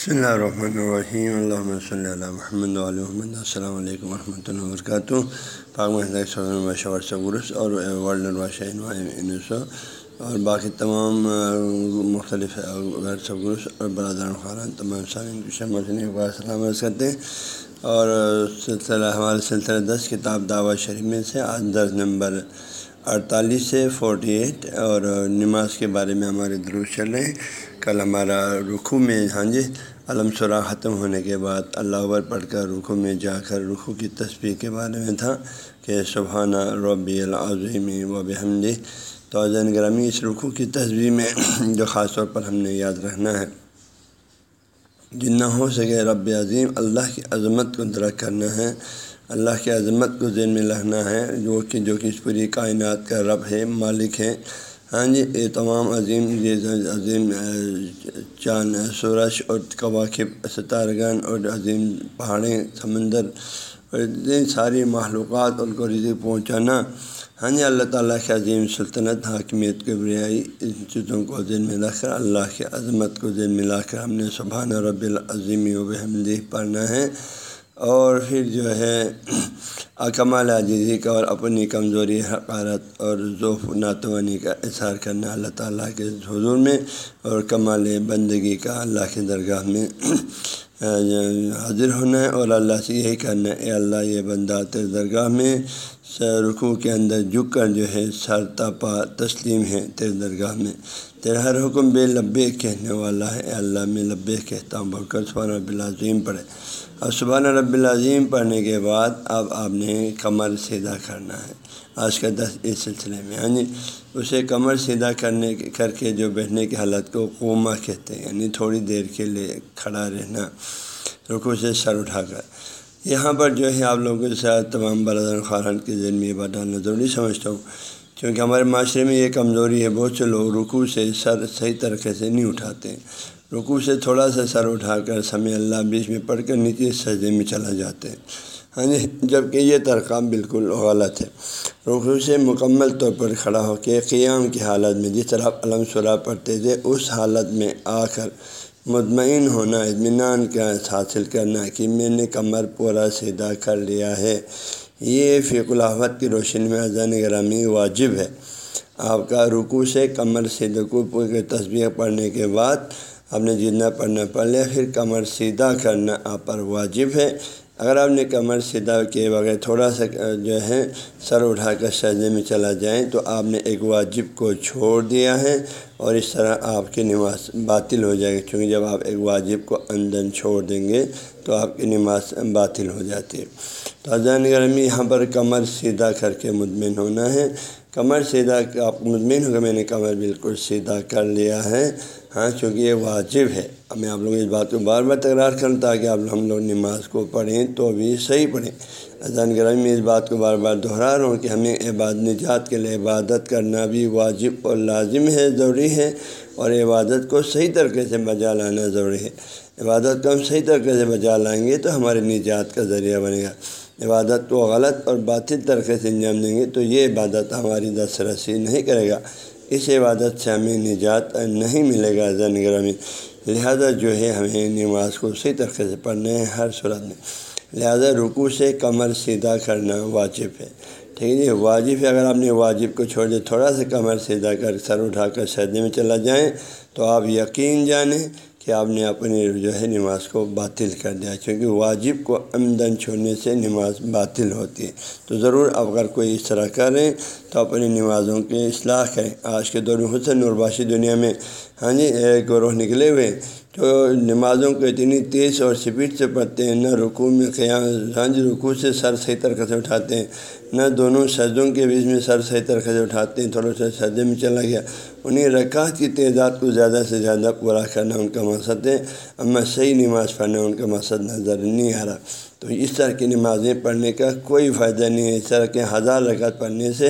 بسم اللہ الرحمن الرحیم۔ الحمۃ صلی اللہ محمد محمد۔ السلام علیکم ورحمۃ اللہ وبرکاتہ۔ پاک سگرس اور ورلڈ انسو اور باقی تمام مختلف سگرس اور برادر خاران تمام سلام عرض کرتے ہیں۔ اور سلسلہ، ہمارے سلسلہ دس کتاب دعوت شریف میں سے آج دس نمبر اڑتالیس سے فورٹی ایٹ۔ اور نماز کے بارے میں ہمارے دروس چل رہے ہیں کل ہمارا رخو میں ہاں جی علم سرا ختم ہونے کے بعد اللہ اکبر پڑھ کر رخو میں جا کر رخو کی تصویر کے بارے میں تھا کہ سبحانہ ربی العظیم و بحمدی تو عظین گرامی اس رخو کی تصویر میں جو خاص طور پر ہم نے یاد رکھنا ہے جتنا ہو سکے رب عظیم اللہ کی عظمت کو درک کرنا ہے، اللہ کی عظمت کو ذہن میں رکھنا ہے۔ جو کہ جو کہ اس پوری کائنات کا رب ہے، مالک ہے۔ ہاں جی یہ تمام عظیم عظیم چاند، سورج اور کواقب ستارگن اور عظیم پہاڑیں، سمندر اور اتنی ساری معلومات ان کو رزق پہنچانا۔ ہاں جی اللہ تعالیٰ کے عظیم سلطنت، حاکمیت کے بریائی، ان چیزوں کو ذہن میں رکھ کر، اللہ کی عظمت کو ذہن میں لا کر ہم نے سبحانہ رب العظیم و بحمدی پڑھنا ہے۔ اور پھر جو ہے اکمال عزیزی کا اور اپنی کمزوری، حقارت اور ذوف ناتوانی کا اظہار کرنا اللہ تعالیٰ کے حضور میں اور کمال بندگی کا اللہ کے درگاہ میں حاضر ہونا ہے اور اللہ سے یہی کرنا ہے، اے اللہ، یہ بندہ تیرے درگاہ میں رخو کے اندر جھک کر جو ہے سر تپا تسلیم ہے تیرے درگاہ میں۔ تیرا ہر حکم بے لبے کہنے والا ہے، اے اللہ، میں لبے کہتا ہوں، بڑھ کر سبحانہ رب پڑھے۔ اب سبحانہ رب العظیم پڑھنے کے بعد اب آپ نے کمر سیدھا کرنا ہے۔ آج کا دس اس سلسلے میں ہاں جی اسے کمر سیدھا کرنے کر کے جو بیٹھنے کی حالت کو قوما کہتے ہیں یعنی تھوڑی دیر کے لیے کھڑا رہنا رکو سے سر اٹھا کر۔ یہاں پر جو ہے، آپ لوگوں کے ساتھ تمام برادر خاران کے ذہن میں یہ بات ڈالنا ضروری سمجھتا ہوں، کیونکہ ہمارے معاشرے میں یہ کمزوری ہے، بہت سے لوگ رکو سے سر صحیح طریقے سے نہیں اٹھاتے۔ رکو سے تھوڑا سا سر اٹھا کر سمے اللہ بیچ میں پڑھ کر نیچے سجدے میں چلا جاتے ہیں۔ ہاں جی جبکہ یہ ترقام بالکل غلط ہے۔ رکو سے مکمل طور پر کھڑا ہو کے قیام کی حالت میں جس طرح علم سرا پڑھتے تھے، اس حالت میں آ کر مطمئن ہونا، اطمینان کا حاصل کرنا کہ میں نے کمر پورا سیدھا کر لیا ہے۔ یہ فیق کی روشنی میں اذان گرامی واجب ہے۔ آپ کا رکو سے کمر سیدھے کو تصویر پڑھنے کے بعد آپ نے جتنا پڑھنا پڑھ لیا، پھر کمر سیدھا کرنا آپ پر واجب ہے۔ اگر آپ نے کمر سیدھا کیے بغیر تھوڑا سا، جو ہے، سر اٹھا کر سجدے میں چلا جائیں تو آپ نے ایک واجب کو چھوڑ دیا ہے اور اس طرح آپ کی نماز باطل ہو جائے گی۔ کیونکہ جب آپ ایک واجب کو اندن چھوڑ دیں گے تو آپ کی نماز باطل ہو جاتی ہے۔ تو اذان گرمی یہاں پر کمر سیدھا کر کے مطمئن ہونا ہے۔ کمر سیدھا آپ مطمئن ہو کہ میں نے کمر بالکل سیدھا کر لیا ہے۔ ہاں چونکہ یہ واجب ہے۔ اب میں آپ لوگ اس بات کو بار بار تکرار کروں تاکہ آپ ہم لوگ نماز کو پڑھیں تو بھی صحیح پڑھیں۔ اذان گرامی میں اس بات کو بار بار دہرا رہا ہوں کہ ہمیں عبادت، نجات کے لیے عبادت کرنا بھی واجب اور لازم ہے، ضروری ہے اور عبادت کو صحیح طریقے سے بجا لانا ضروری ہے۔ عبادت کو ہم صحیح طریقے سے بجا لائیں گے تو ہمارے نجات کا ذریعہ بنے گا۔ عبادت کو غلط اور باطل طریقے سے انجام دیں گے تو یہ عبادت ہماری دس رسی نہیں کرے گا۔ اس عبادت سے ہمیں نجات نہیں ملے گا زن گرامی لہذا جو ہے، ہمیں نماز کو صحیح طریقے سے پڑھنا ہے ہر صورت میں۔ لہذا رکو سے کمر سیدھا کرنا واجب ہے۔ ٹھیک ہے جی؟ واجب ہے۔ اگر آپ نے واجب کو چھوڑ دیا، تھوڑا سا کمر سیدھا کر، سر اٹھا کر سجدے میں چلا جائیں تو آپ یقین جانیں کہ آپ نے اپنی جو ہے نماز کو باطل کر دیا کیونکہ واجب کو آمدن چھوڑنے سے نماز باطل ہوتی ہے۔ تو ضرور اگر کوئی اس طرح کریں تو اپنی نمازوں کی اصلاح کریں۔ آج کے دور میں حسن نورباشی دنیا میں ہاں جی ایک گروہ نکلے ہوئے تو نمازوں کو اتنی تیز اور سپیڈ سے پڑھتے ہیں، نہ رکوع میں قیام رنج جی رکوع سے سر صحیح طریقے سے اٹھاتے ہیں، نہ دونوں سجدوں کے بیچ میں سر صحیح طریقے سے اٹھاتے ہیں، تھوڑا سا سجدے میں چلا گیا۔ انہیں رکعت کی تعداد کو زیادہ سے زیادہ پورا کرنا ان کا مقصد ہے۔ اما صحیح نماز پڑھنا ان کا مقصد نظر نہیں آ رہا۔ تو اس طرح کی نمازیں پڑھنے کا کوئی فائدہ نہیں ہے۔ اس طرح کے ہزار رکعت پڑھنے سے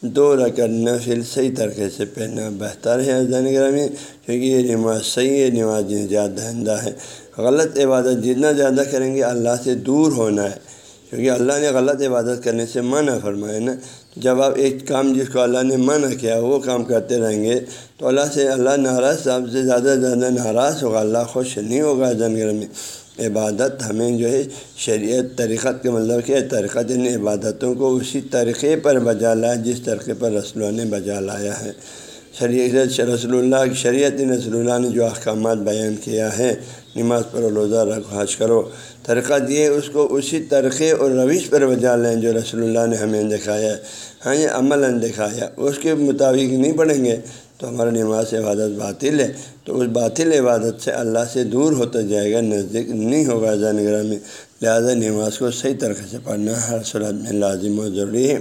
دو رکعت نفل صحیح طریقے سے پڑھنا بہتر ہے۔ اذان گرامی کیونکہ یہ نماز صحیح ہے نماز زیادہ دہندہ ہے۔ غلط عبادت جتنا زیادہ کریں گے اللہ سے دور ہونا ہے۔ کیونکہ اللہ نے غلط عبادت کرنے سے منع فرمایا نا۔ جب آپ ایک کام جس کو اللہ نے منع کیا، وہ کام کرتے رہیں گے، تو اللہ سے، اللہ ناراض، سب سے زیادہ زیادہ ناراض ہوگا، اللہ خوش نہیں ہوگا۔ جنگر میں عبادت ہمیں جو ہے شریعت طریقت کے مطلب کہ طریقت ان عبادتوں کو اسی طریقے پر بجا لایا جس طریقے پر رسول اللہ نے بجا لایا ہے۔ شریعت رسول اللہ، شریعت رسول اللہ نے جو احکامات بیان کیا ہے نماز پر روزہ رکھ حج کرو طریقہ دیے اس کو اسی طریقے اور رویش پر بجا لیں جو رسول اللہ نے ہمیں دکھایا ہے۔ ہاں یہ عمل دکھایا۔ اس کے مطابق نہیں پڑھیں گے۔ تو ہمارا نماز عبادت باطل ہے۔ تو اس باطل عبادت سے اللہ سے دور ہوتا جائے گا، نزدیک نہیں ہوگا جانگرہ میں لہٰذا نماز کو صحیح طریقے سے پڑھنا ہر صورت میں لازم و ضروری ہے۔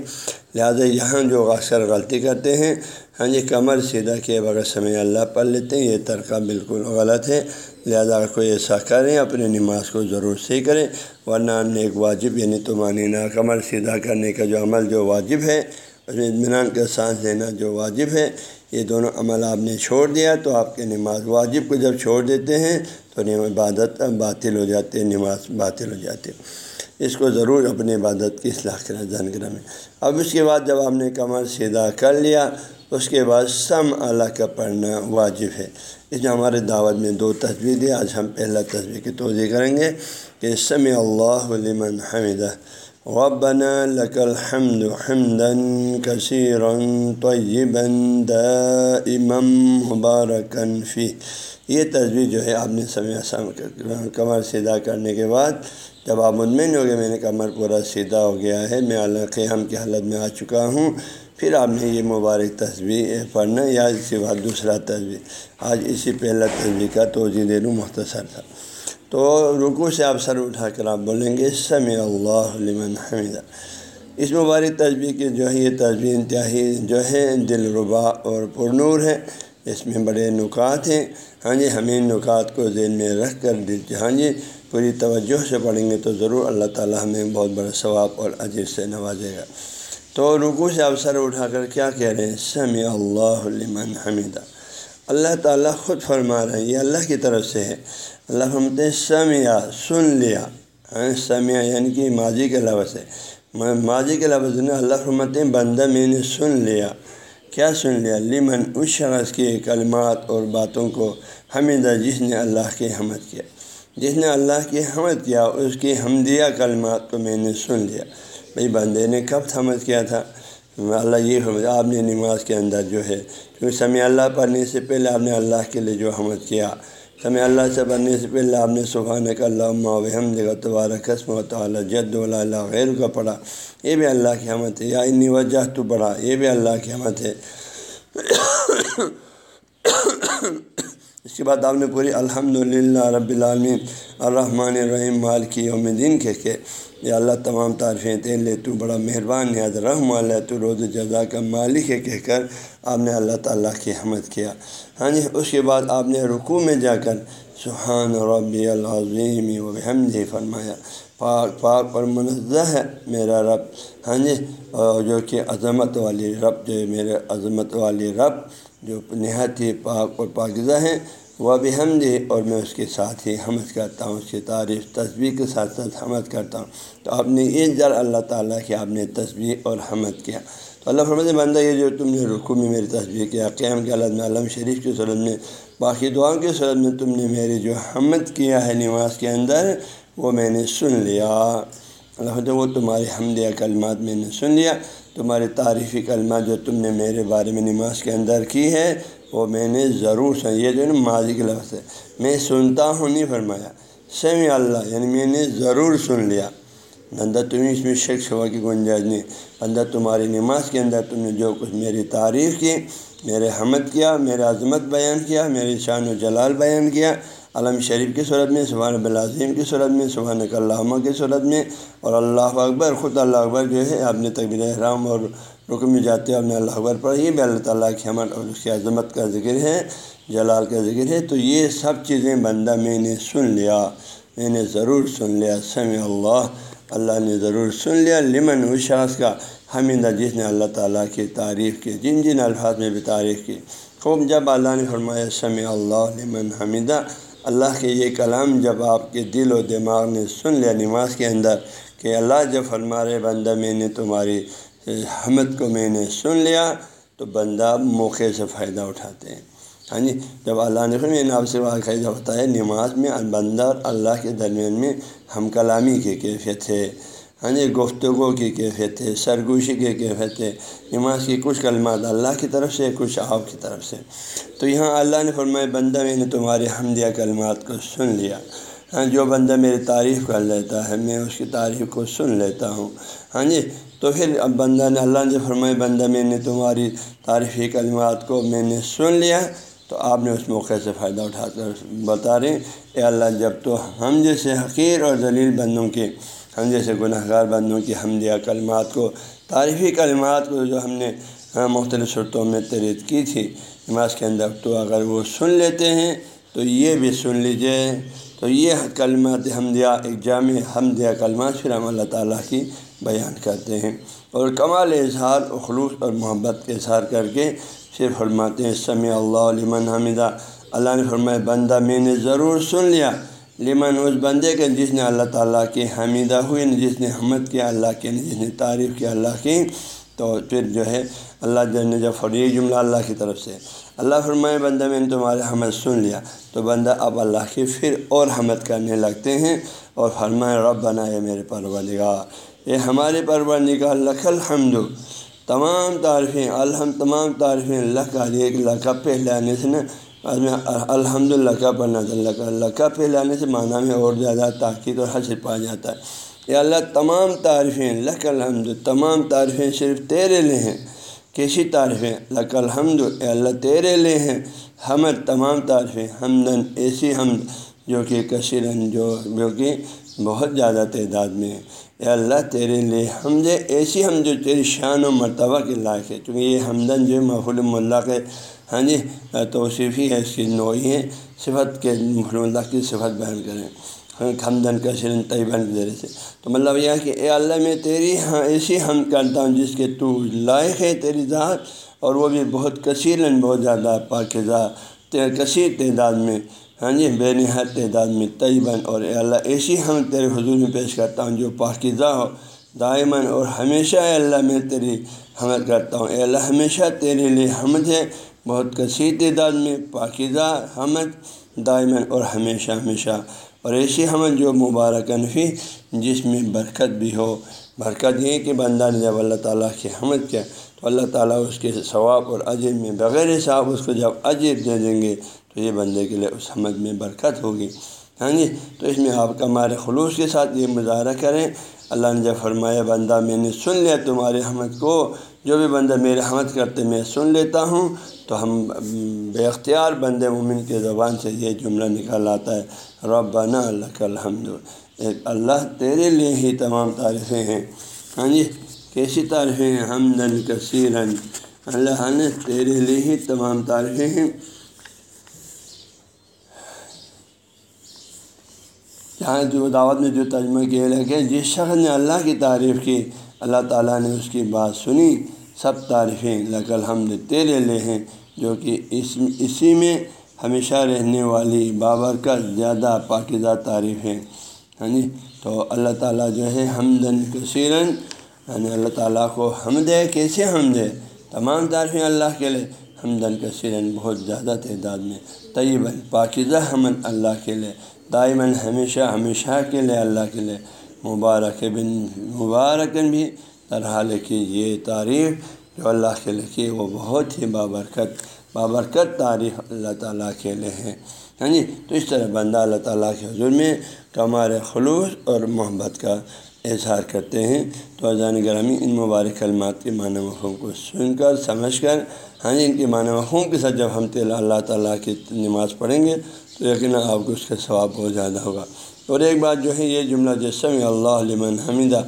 لہٰذا یہاں جو اکثر غلطی کرتے ہیں ہاں جی کمر سیدھا کیے بغیر سمے اللہ پڑھ لیتے ہیں، یہ ترقہ بالکل غلط ہے۔ لہٰذا اگر کوئی ایسا کریں اپنی نماز کو ضرور صحیح کریں ورنہ ایک واجب یعنی تو مانینا کمر سیدھا کرنے کا جو عمل، جو واجب ہے اس میں اطمینان کا سانس لینا جو واجب ہے، یہ دونوں عمل آپ نے چھوڑ دیا تو آپ کے نماز واجب کو جب چھوڑ دیتے ہیں تو عبادت باطل ہو جاتے، نماز باطل ہو جاتے۔ اس کو ضرور اپنی عبادت کی اصلاح کریں جانگرہ میں اب اس کے بعد جب آپ نے کمر سیدھا کر لیا، اس کے بعد سم اللہ کا پڑھنا واجب ہے۔ اس جو ہمارے دعوت میں دو تصویر ہے آج ہم پہلا تصویر کی توضیع کریں گے کہ سم اللہ لمن حمدہ۔ ربنا لك الحمد حمدا كثيرا طيبا دائما مباركا فيه. یہ تصویر جو ہے آپ نے سمے کمر سیدھا کرنے کے بعد جب آپ مطمئن ہو گئے میں نے کمر پورا سیدھا ہو گیا ہے، میں اللہ قیام کی حالت میں آ چکا ہوں، پھر آپ نے یہ مبارک تصویر پڑھنا یا اس کے بعد دوسرا تصویر۔ آج اسی پہلا تصویر کا توجہ دے لوں مختصر تھا۔ تو رکو سے آپ سر اٹھا کر آپ بولیں گے سم اللہ لمن حمیدہ اس مبارک تصویر کی جو ہے، یہ تصویر انتہائی جو ہے، دل ربا اور پرنور ہے۔ اس میں بڑے نکات ہیں۔ ہاں جی ہمیں نکات کو ذہن میں رکھ کر دل ہاں جی پوری توجہ سے پڑھیں گے تو ضرور اللہ تعالیٰ ہمیں بہت بڑا ثواب اور عجیب سے نوازے گا۔ تو رکو سے آپ سر اٹھا کر کیا کہہ رہے ہیں؟ سمی اللہ لمن حمیدہ اللہ تعالیٰ خود فرما رہے ہیں، یہ اللہ کی طرف سے ہے۔ اللہ فرمتے سمیا سن لیا۔ ہاں، سمیا یعنی کہ ماضی کے لفظ ہے۔ ماضی کے لفظ نے اللہ فرمتے ہیں بندہ میں نے سن لیا۔ کیا سن لیا؟ لمن اس شخص کی کلمات اور باتوں کو حمیدہ، جس نے اللہ کی حمد کیا۔ جس نے اللہ کی حمد کیا، اس کی حمدیہ کلمات کو میں نے سن لیا۔ بھائی، بندے نے کب حمد کیا تھا؟ اللہ یہ حمد آپ نے نماز کے اندر جو ہے، کیونکہ سمیع اللہ پڑھنے سے پہلے آپ نے اللہ کے لیے جو حمد کیا۔ سمیع اللہ سے پڑھنے سے پہلے آپ نے سبحان کا اللہ وحمد کا تبارہ قسم و تعالیٰ جد اللہ غیر کا پڑھا۔ یہ بھی اللہ کی حمد ہے۔ یا انی وجہ تو پڑھا، یہ بھی اللہ کی حمد ہے۔ اس کے بعد آپ نے پوری الحمد للہ رب العالمین الرحمن الرحیم مالکی یوم دین کہہ کے یا اللہ تمام تعریفیں تیل لے، تو بڑا مہربان نیاز رحم اللہ، تو روز جزا کا مالک ہے کہہ کر آپ نے اللہ تعالیٰ کی حمد کیا۔ ہاں جی اس کے بعد آپ نے رکوع میں جا کر سبحان ربی العظیم و حمد فرمایا۔ پاک پاک اور منزہ ہے میرا رب۔ ہاں جی اور جو کہ عظمت والی رب، جو میرے عظمت والی رب جو نہایت ہی پاک اور پاکزہ ہیں، وہ بھی حمد جی، اور میں اس کے ساتھ ہی حمد کرتا ہوں، اس کی تعریف تصویر کے ساتھ ساتھ حمد کرتا ہوں۔ تو آپ نے یہ ذر اللہ تعالیٰ کی آپ نے تصویر اور حمد کیا۔ تو اللہ فرمد بندہ، یہ جو تم نے رقو میں میری تصویر کیا، قیام کے علم علم شریف کی صورت میں، باقی دعاؤں کی صورت میں تم نے میری جو حمد کیا ہے نماز کے اندر، وہ میں نے سن لیا۔ اللہ وہ تمہاری حمدیہ کلمات میں نے سن لیا، تمہاری تعریفی کلمات جو تم نے میرے بارے میں نماز کے اندر کی ہے، وہ میں نے ضرور سن یہ جو ہے نا ماضی کے لفظ ہے۔ میں سنتا ہوں نہیں فرمایا سمی اللہ یعنی میں نے ضرور سن لیا۔ بندہ تمہیں اس میں شخص ہوا کی گنجائش نہیں۔ بندہ تمہاری نماز کے اندر تم نے جو کچھ میری تعریف کی، میرے حمد کیا، میرے عظمت بیان کیا، میری شان و جلال بیان کیا علم شریف کی صورت میں، سبحان بلازیم کی صورت میں، سبحان اللہ کی صورت میں اور اللہ اکبر، خود اللہ اکبر جو ہے، آپ نے تقبیر احرام اور رکن میں جاتے ہیں اپنے اللہ اکبر پر یہ بھی اللہ تعالیٰ کی حمد اور اس کی عظمت کا ذکر ہے، جلال کا ذکر ہے۔ تو یہ سب چیزیں بندہ میں نے سن لیا، میں نے ضرور سن لیا، سمع اللہ اللہ نے ضرور سن لیا۔ لمن اس شخص کا حمیدہ جس نے اللہ تعالیٰ کی تعریف کی، جن جن الفاظ میں بھی تعریف کی۔ خوب جب اللہ نے فرمایا، سمع اللہ لمن حمیدہ اللہ کے یہ کلام جب آپ کے دل و دماغ نے سن لیا نماز کے اندر کہ اللہ جب فرما رہے، بندہ میں نے تمہاری حمد کو میں نے سن لیا، تو بندہ موقع سے فائدہ اٹھاتے ہیں۔ ہاں جی جب اللہ نے میں نے آپ سے واقعہ بتایا نماز میں، بندہ اور اللہ کے درمیان میں ہم کلامی کی کیفیت ہے۔ ہاں جی گفتگو کی کیفیت ہے، سرگوشی کی کیفیت ہے، نماز کی کچھ کلمات اللہ کی طرف سے، کچھ آپ کی طرف سے۔ تو یہاں اللہ نے فرمایا، بندہ میں نے تمہارے حمدیہ کلمات کو سن لیا۔ ہاں جو بندہ میری تعریف کر لیتا ہے، میں اس کی تعریف کو سن لیتا ہوں۔ ہاں جی تو پھر اب بندہ نے، اللہ نے فرمائے بندہ میں نے تمہاری تعریفی کلمات کو میں نے سن لیا۔ تو آپ نے اس موقع سے فائدہ اٹھا کر بتا رہے ہیں، اے اللہ، جب تو ہم جیسے حقیر اور ذلیل بندوں کے ہم جیسے گناہ گار بندوں کی حمدیہ کلمات کو، تعریفی کلمات کو جو ہم نے مختلف صورتوں میں ترید کی تھی۔ نماز کے اندر تو اگر وہ سن لیتے ہیں، تو یہ بھی سن لیجیے تو یہ کلمات حمدیہ ایک جامع حمدیہ کلمات پھر ہم اللہ تعالیٰ کی بیان کرتے ہیں۔ اور کمال اظہار، اخلوص اور محبت کے اظہار کر کے صرف فرماتے ہیں، سمیع اللہ لمن حمدہ اللہ نے فرمایا، بندہ میں نے ضرور سن لیا۔ لمن اس بندے کے جس نے اللہ تعالیٰ کی حمیدہ ہوئی، جس نے حمد کیا اللہ کے جس نے تعریف کیا اللہ کی، تو پھر جو ہے اللہ جل جب فری جملہ اللہ کی طرف سے۔ اللہ فرمائے، بندہ میں نے تمہارے حمد سن لیا، تو بندہ اب اللہ کی پھر اور حمد کرنے لگتے ہیں اور فرمائے رب بنائے میرے پرور یہ ہمارے پرور نگاہ لکھ الحمد۔ تمام تعریفیں، الحمد، تمام تعریفیں اللہ کا ایک لکھا پہلے آنے سے نا الحمد للہ کا پڑھنا اللہ کا اللہ کا پھیلانے سے معنی میں اور زیادہ تاکید اور حاصل پا جاتا ہے۔ یا اللہ، تمام تعریفیں لک الحمد، تمام تعریفیں صرف تیرے لے ہیں۔ کیسی تعریفیں؟ لک الحمد، اے اللہ، تیرے لے ہیں۔ حمد تمام تعریفیں حمدن ایسی حمد جو کہ کثیرن جو جو کہ بہت زیادہ تعداد میں ہے اے اللہ، تیرے لیے حمد ایسی ہم جو تیری شان و مرتبہ کے لائق ہے چونکہ یہ حمدن جو محفول اللہ کے ہاں جی توصیفی ہے اس کی نوعی ہے صفت کے محفول اللہ کی صفت بیان کریں۔ ہاں، حمدن کا شرن طیبہ کے ذریعے سے۔ تو مطلب یہ کہ اے اللہ، میں تیری ہاں ایسی ہم کرتا ہوں جس کے تو لائق ہے تیری ذات، اور وہ بھی بہت کثیرن بہت زیادہ پاکزہ کثیر تعداد میں ہاں جی بے نہایت تعداد میں طیباً اور اے اللہ، ایسی ہم تیرے حضور میں پیش کرتا ہوں جو پاکیزہ ہو، دائماً اور ہمیشہ اے اللہ میں تیری حمد کرتا ہوں۔ اے اللہ، ہمیشہ تیرے لیے حمد ہے۔ بہت کثیر تعداد میں، پاکیزہ حمد دائماً اور ہمیشہ ہمیشہ۔ اور ایسی حمد جو مبارک انفی جس میں برکت بھی ہو۔ برکت یہ کہ بندہ نے جب اللہ تعالیٰ کی حمد کیا تو اللہ تعالیٰ اس کے ثواب اور عجب میں بغیر حساب اس کو جب عجب دے دیں گے تو یہ بندے کے لیے اس حمد میں برکت ہوگی۔ ہاں جی؟ تو اس میں آپ کا ہمارے خلوص کے ساتھ یہ مظاہرہ کریں۔ اللہ نے جب فرمایا، بندہ میں نے سن لیا تمہارے حمد کو، جو بھی بندہ میرے حمد کرتے میں سن لیتا ہوں، تو ہم بے اختیار بند مومن کے زبان سے یہ جملہ نکال آتا ہے۔ ربنا اللہ الحمد۔ ایک اللہ، تیرے لیے ہی تمام تعریفیں ہیں۔ ہاں جی؟ کیسی تعریفیں ہیں؟ حمدن کثیرن اللہ نے تیرے لیے ہی تمام تعریفیں ہیں۔ یہاں جو دعوت میں جو ترجمہ کیا ہے کہ جس شخص نے اللہ کی تعریف کی، اللہ تعالیٰ نے اس کی بات سنی۔ سب تعریفیں لک الحمد تیرے لے ہیں، جو کہ اس اسی میں ہمیشہ رہنے والی بابر کا زیادہ پاکزہ تعریف ہے ہاں جی تو اللہ تعالیٰ جو ہے حمدن کثیرن یعنی اللہ تعالیٰ کو حمد ہے، کیسے حمد ہے؟ تمام تعریفیں اللہ کے لیے۔ حمدن کثیرن بہت زیادہ تعداد میں، طیباً پاکزہ حمد اللہ کے لیے، دائماً ہمیشہ ہمیشہ کے لیے اللہ کے لیے۔ مبارک بن مبارکن بھی طرح لکھی یہ تعریف جو اللہ کے لکھی وہ بہت ہی بابرکت بابرکت تعریف اللہ تعالیٰ کے لیے ہے۔ ہاں جی؟ تو اس طرح بندہ اللہ تعالیٰ کے حضور میں کمار خلوص اور محبت کا اظہار کرتے ہیں۔ تو اذان گرامی ان مبارک کلمات کے معنی مفہوم کو سن کر، سمجھ کر ہاں جی ان کے معنی مفہوم کے ساتھ جب ہم اللہ تعالیٰ کی نماز پڑھیں گے تو یقیناً آپ کو اس کا ثواب بہت زیادہ ہوگا۔ اور ایک بات جو ہے، یہ جملہ جسم اللہ علمن حمیدہ،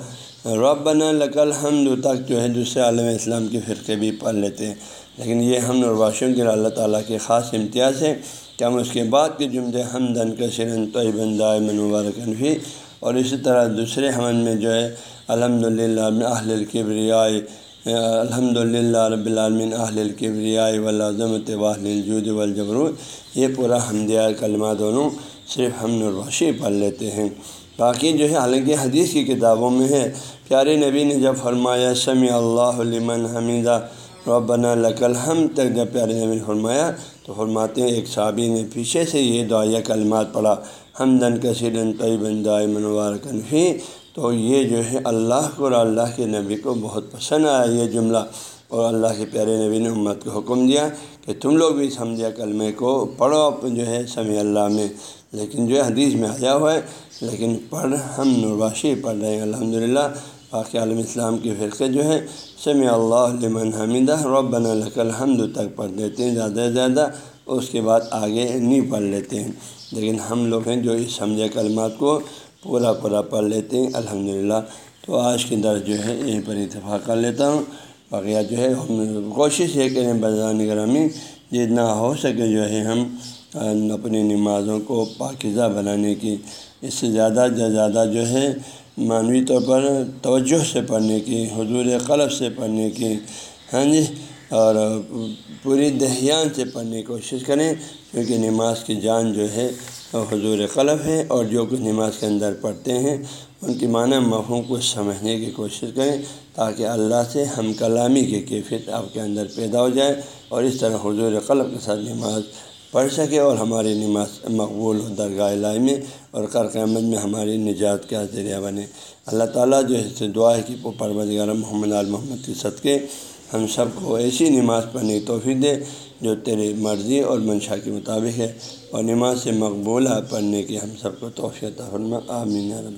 ربنا لک الحمد تک جو ہے، دوسرے عالم اسلام کے فرقے بھی پڑھ لیتے ہیں۔ لیکن یہ ہم نرواشوں کے اللہ تعالیٰ کے خاص امتیاز ہے کہ ہم اس کے بعد کے جملے حمدن کثرن طیبن دائمن مبارکن بھی۔ اور اسی طرح دوسرے حمن میں جو ہے الحمد للہ اہل القبریائے الحمد للہ رب العالمین، اہل القبریائے ولازمت واہل الجود والجبروت، یہ پورا حمدیہ کلمہ دونوں صرف ہم نرواشی پڑھ لیتے ہیں۔ باقی جو ہے، حالانکہ حدیث کی کتابوں میں ہے، پیارے نبی نے جب فرمایا سمی اللہ لمن حمیدہ ربنا لقل ہم تک جب پیارے نبی نے فرمایا، تو فرماتے ہیں، ایک صحابی نے پیچھے سے یہ دعائیہ کلمات پڑھا ہم دن کثیر طیبن دائے منوارکن فی، تو یہ جو ہے اللہ کو اور اللہ کے نبی کو بہت پسند آیا یہ جملہ، اور اللہ کے پیارے نبی نے امت کو حکم دیا کہ تم لوگ بھی سمجھا کلمے کو پڑھو، جو ہے سمی اللہ میں، لیکن جو ہے حدیث میں آیا ہوا ہے، لیکن پڑھ ہم نرواشی پڑھ رہے ہیں الحمد للہ باقی عالم اسلام کے فرقے جو ہے سمی اللہ لمن حمیدہ، ربنا لک الحمد تک پڑھ دیتے ہیں، زیادہ سے زیادہ اس کے بعد آگے نہیں پڑھ لیتے ہیں۔ لیکن ہم لوگ ہیں جو اس سمجھے کلمات کو پورا پورا پڑھ لیتے ہیں الحمد للہ تو آج کے درد جو ہے، یہیں پر اتفاق کر لیتا ہوں۔ باقیہ جو ہے، ہم کوشش یہ کریں بذان گرامی جتنا ہو سکے جو ہے ہم اپنی نمازوں کو پاکیزہ بنانے کی۔ اس سے زیادہ سے زیادہ جو ہے معنوی طور پر توجہ سے پڑھنے کی، حضور قلب سے پڑھنے کی ہاں جی؟ اور پوری دہیان سے پڑھنے کی کوشش کریں، کیونکہ نماز کی جان جو ہے حضور قلب ہے اور جو کچھ نماز کے اندر پڑھتے ہیں، ان کی معنی مفہوم کو سمجھنے کی کوشش کریں تاکہ اللہ سے ہم کلامی کی کیفیت آپ کے اندر پیدا ہو جائے اور اس طرح حضور قلب کے ساتھ نماز پڑھ سکے اور ہماری نماز مقبول ہو درگاہ لائی میں اور کر قیامت میں ہماری نجات کا ذریعہ بنے۔ اللہ تعالیٰ جو ہے دعا ہے کہ پروردگار محمد عال محمد کی صدقے ہم سب کو ایسی نماز پڑھنے کی توفیق دے جو تیری مرضی اور منشا کے مطابق ہے اور نماز سے مقبولہ پڑھنے کی ہم سب کو توفیع فرما۔ آمین رب